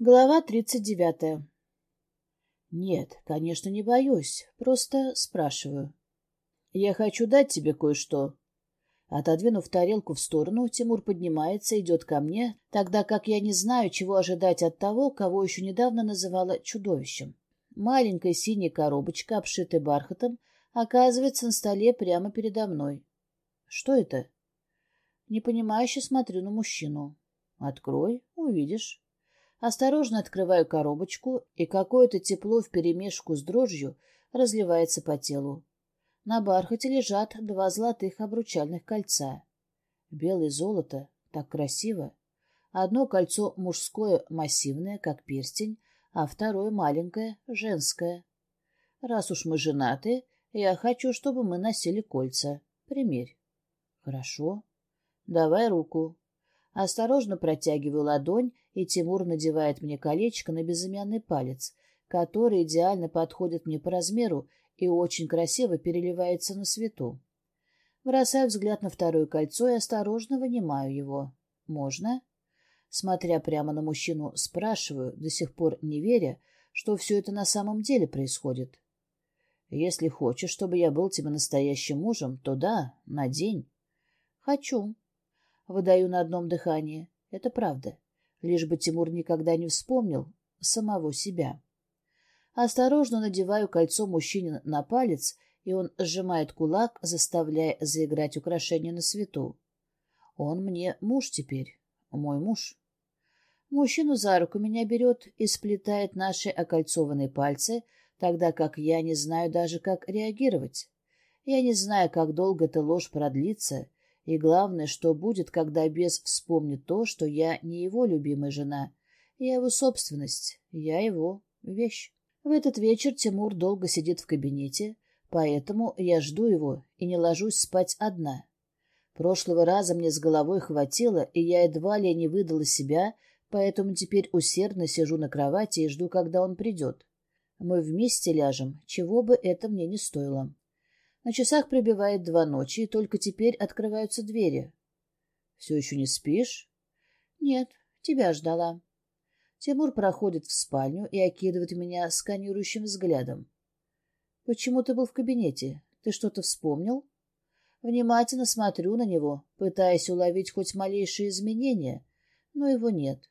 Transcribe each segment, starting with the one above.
Глава тридцать девятая. Нет, конечно, не боюсь, просто спрашиваю. Я хочу дать тебе кое-что. Отодвинув тарелку в сторону, Тимур поднимается, идет ко мне, тогда как я не знаю, чего ожидать от того, кого еще недавно называла чудовищем. Маленькая синяя коробочка, обшитая бархатом, оказывается на столе прямо передо мной. Что это? Непонимающе смотрю на мужчину. Открой, увидишь. Осторожно открываю коробочку, и какое-то тепло вперемешку с дрожью разливается по телу. На бархате лежат два золотых обручальных кольца. Белое золото, так красиво. Одно кольцо мужское, массивное, как перстень, а второе маленькое, женское. Раз уж мы женаты, я хочу, чтобы мы носили кольца. Примерь. Хорошо. Давай руку. Осторожно протягиваю ладонь, и Тимур надевает мне колечко на безымянный палец, который идеально подходит мне по размеру и очень красиво переливается на свету. Бросаю взгляд на второе кольцо и осторожно вынимаю его. «Можно?» Смотря прямо на мужчину, спрашиваю, до сих пор не веря, что все это на самом деле происходит. «Если хочешь, чтобы я был тебе настоящим мужем, то да, надень». «Хочу», Выдаю на одном дыхании. Это правда. Лишь бы Тимур никогда не вспомнил самого себя. Осторожно надеваю кольцо мужчине на палец, и он сжимает кулак, заставляя заиграть украшение на свету. Он мне муж теперь, мой муж. Мужчину за руку меня берет и сплетает наши окольцованные пальцы, тогда как я не знаю даже, как реагировать. Я не знаю, как долго эта ложь продлится, и главное, что будет, когда бес вспомнит то, что я не его любимая жена. Я его собственность, я его вещь. В этот вечер Тимур долго сидит в кабинете, поэтому я жду его и не ложусь спать одна. Прошлого раза мне с головой хватило, и я едва ли не выдала себя, поэтому теперь усердно сижу на кровати и жду, когда он придет. Мы вместе ляжем, чего бы это мне не стоило. На часах пробивает два ночи, и только теперь открываются двери. — Все еще не спишь? — Нет, тебя ждала. Тимур проходит в спальню и окидывает меня сканирующим взглядом. — Почему ты был в кабинете? Ты что-то вспомнил? Внимательно смотрю на него, пытаясь уловить хоть малейшие изменения, но его нет.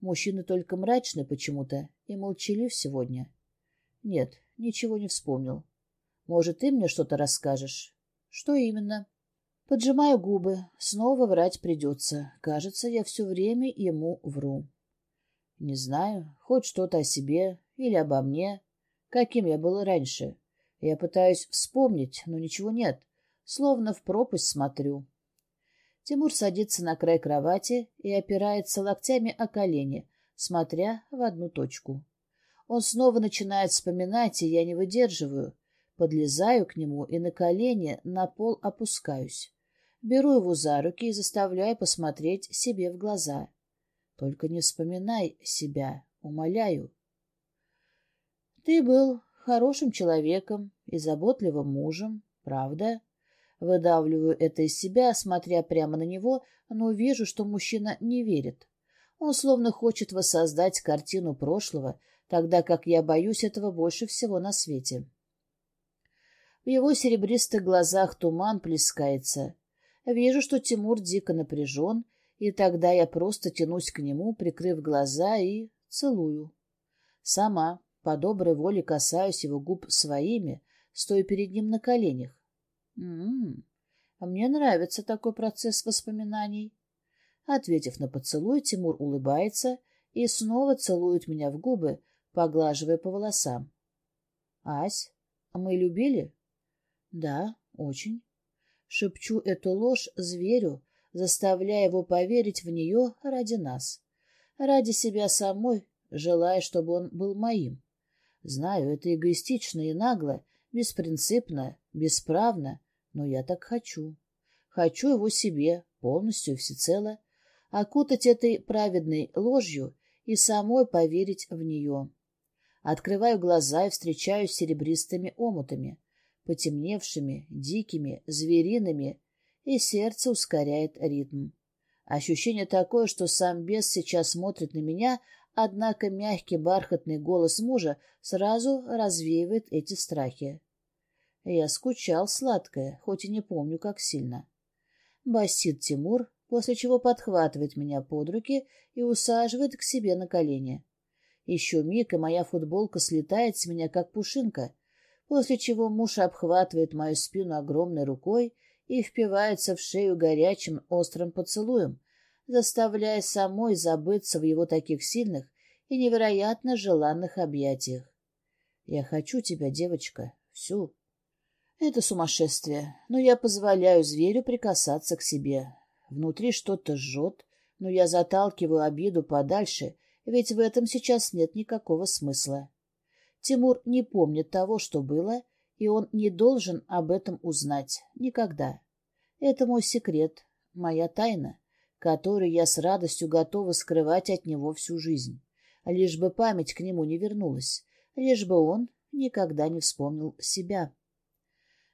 Мужчина только мрачный почему-то и молчалив сегодня. Нет, ничего не вспомнил. Может, ты мне что-то расскажешь? Что именно? Поджимаю губы. Снова врать придется. Кажется, я все время ему вру. Не знаю, хоть что-то о себе или обо мне. Каким я был раньше. Я пытаюсь вспомнить, но ничего нет. Словно в пропасть смотрю. Тимур садится на край кровати и опирается локтями о колени, смотря в одну точку. Он снова начинает вспоминать, и я не выдерживаю. Подлезаю к нему и на колени на пол опускаюсь. Беру его за руки и заставляю посмотреть себе в глаза. Только не вспоминай себя, умоляю. Ты был хорошим человеком и заботливым мужем, правда? Выдавливаю это из себя, смотря прямо на него, но вижу, что мужчина не верит. Он словно хочет воссоздать картину прошлого, тогда как я боюсь этого больше всего на свете. В его серебристых глазах туман плескается. Вижу, что Тимур дико напряжен, и тогда я просто тянусь к нему, прикрыв глаза, и целую. Сама, по доброй воле, касаюсь его губ своими, стоя перед ним на коленях. М-м, а мне нравится такой процесс воспоминаний. Ответив на поцелуй, Тимур улыбается и снова целует меня в губы, поглаживая по волосам. — Ась, а мы любили? Да, очень. Шепчу эту ложь зверю, заставляя его поверить в нее ради нас. Ради себя самой, желая, чтобы он был моим. Знаю, это эгоистично и нагло, беспринципно, бесправно, но я так хочу. Хочу его себе, полностью и всецело, окутать этой праведной ложью и самой поверить в нее. Открываю глаза и встречаюсь с серебристыми омутами потемневшими, дикими, звериными, и сердце ускоряет ритм. Ощущение такое, что сам бес сейчас смотрит на меня, Однако мягкий бархатный голос мужа сразу развеивает эти страхи. Я скучал сладкое, хоть и не помню, как сильно. Басит Тимур, после чего подхватывает меня под руки и усаживает к себе на колени. Еще миг, и моя футболка слетает с меня, как пушинка, после чего муж обхватывает мою спину огромной рукой и впивается в шею горячим острым поцелуем, заставляя самой забыться в его таких сильных и невероятно желанных объятиях. «Я хочу тебя, девочка, всю». Это сумасшествие, но я позволяю зверю прикасаться к себе. Внутри что-то жжет, но я заталкиваю обиду подальше, ведь в этом сейчас нет никакого смысла. Тимур не помнит того, что было, и он не должен об этом узнать. Никогда. Это мой секрет, моя тайна, которую я с радостью готова скрывать от него всю жизнь. Лишь бы память к нему не вернулась, лишь бы он никогда не вспомнил себя.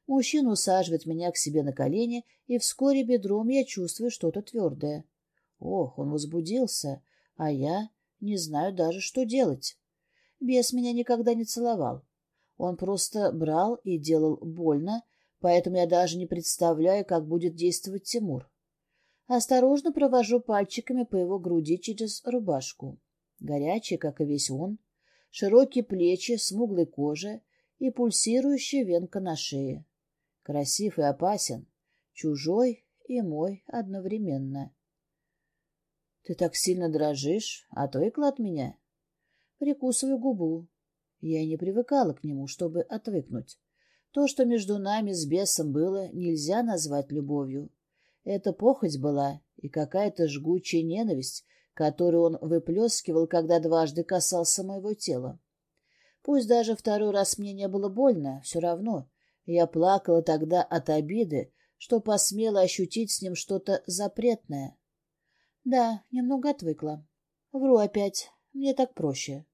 Мужчина усаживает меня к себе на колени, и вскоре бедром я чувствую что-то твердое. Ох, он возбудился, а я не знаю даже, что делать. Бес меня никогда не целовал. Он просто брал и делал больно, поэтому я даже не представляю, как будет действовать Тимур. Осторожно провожу пальчиками по его груди через рубашку. Горячий, как и весь он, широкие плечи, смуглой кожа и пульсирующая венка на шее. Красив и опасен, чужой и мой одновременно. Ты так сильно дрожишь, а то отвыкла от меня. Прикусываю губу. Я не привыкала к нему, чтобы отвыкнуть. То, что между нами с бесом было, нельзя назвать любовью. Это похоть была и какая-то жгучая ненависть, которую он выплескивал, когда дважды касался моего тела. Пусть даже второй раз мне не было больно, все равно я плакала тогда от обиды, что посмела ощутить с ним что-то запретное. Да, немного отвыкла. Вру опять, мне так проще.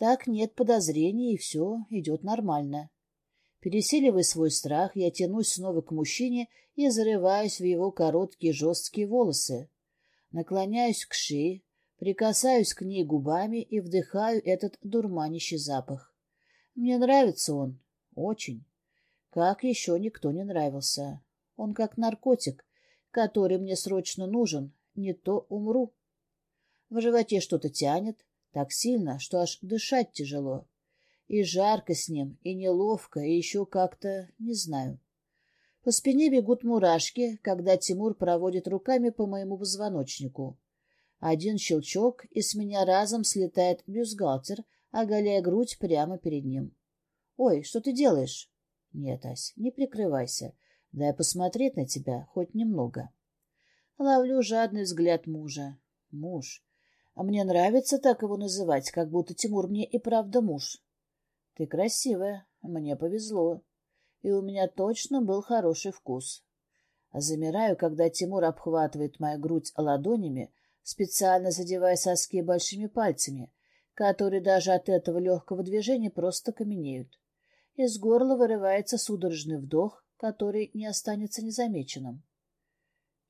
Так нет подозрений, и все идет нормально. Переселивая свой страх, я тянусь снова к мужчине и зарываюсь в его короткие жесткие волосы. Наклоняюсь к шее, прикасаюсь к ней губами и вдыхаю этот дурманящий запах. Мне нравится он. Очень. Как еще никто не нравился. Он как наркотик, который мне срочно нужен, не то умру. В животе что-то тянет, так сильно, что аж дышать тяжело. И жарко с ним, и неловко, и еще как-то, не знаю. По спине бегут мурашки, когда Тимур проводит руками по моему позвоночнику. Один щелчок, и с меня разом слетает бюстгальтер, оголяя грудь прямо перед ним. «Ой, что ты делаешь?» Нет, Ась, не прикрывайся. Дай посмотреть на тебя хоть немного. Ловлю жадный взгляд мужа. Муж. А мне нравится так его называть, как будто Тимур мне и правда муж. Ты красивая, мне повезло. И у меня точно был хороший вкус. Замираю, когда Тимур обхватывает мою грудь ладонями, специально задевая соски большими пальцами, которые даже от этого легкого движения просто каменеют. Из горла вырывается судорожный вдох, который не останется незамеченным.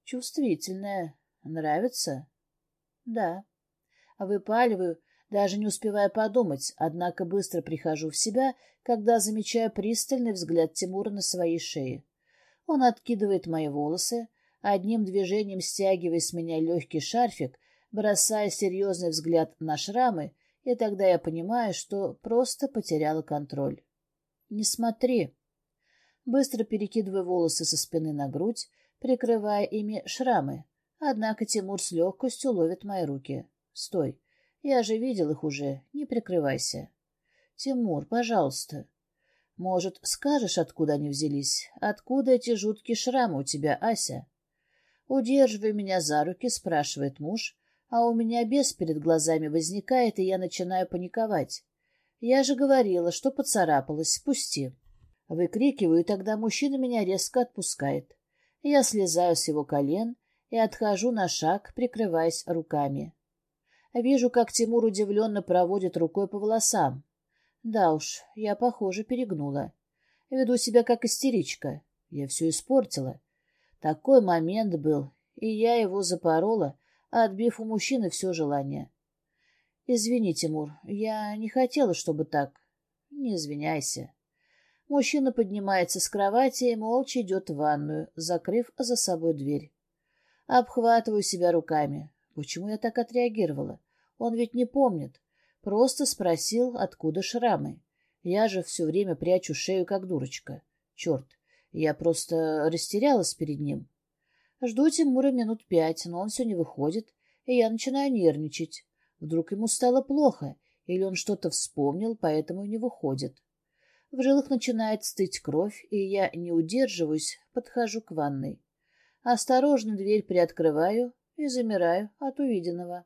Чувствительная. Нравится? Да. Выпаливаю, даже не успевая подумать, однако быстро прихожу в себя, когда замечаю пристальный взгляд Тимура на своей шее. Он откидывает мои волосы, одним движением стягивая с меня легкий шарфик, бросая серьезный взгляд на шрамы, и тогда я понимаю, что просто потеряла контроль. Не смотри. Быстро перекидывая волосы со спины на грудь, прикрывая ими шрамы. Однако Тимур с легкостью ловит мои руки. Стой. Я же видел их уже. Не прикрывайся. Тимур, пожалуйста. Может, скажешь, откуда они взялись? Откуда эти жуткие шрамы у тебя, Ася? Удерживая меня за руки, спрашивает муж, а у меня бес перед глазами возникает, и я начинаю паниковать. Я же говорила, что поцарапалась, спусти. Выкрикиваю, и тогда мужчина меня резко отпускает. Я слезаю с его колен и отхожу на шаг, прикрываясь руками. Вижу, как Тимур удивленно проводит рукой по волосам. Да уж, я, похоже, перегнула. Веду себя как истеричка. Я все испортила. Такой момент был, и я его запорола, отбив у мужчины все желание. Извини, Тимур, я не хотела, чтобы так. Не извиняйся. Мужчина поднимается с кровати и молча идет в ванную, закрыв за собой дверь. Обхватываю себя руками. Почему я так отреагировала? Он ведь не помнит. Просто спросил, откуда шрамы. Я же все время прячу шею, как дурочка. Черт, я просто растерялась перед ним. Жду Тимура минут пять, но он все не выходит, и я начинаю нервничать. Вдруг ему стало плохо, или он что-то вспомнил, поэтому не выходит. В жилах начинает стыть кровь, и я не удерживаюсь, подхожу к ванной. Осторожно дверь приоткрываю и замираю от увиденного.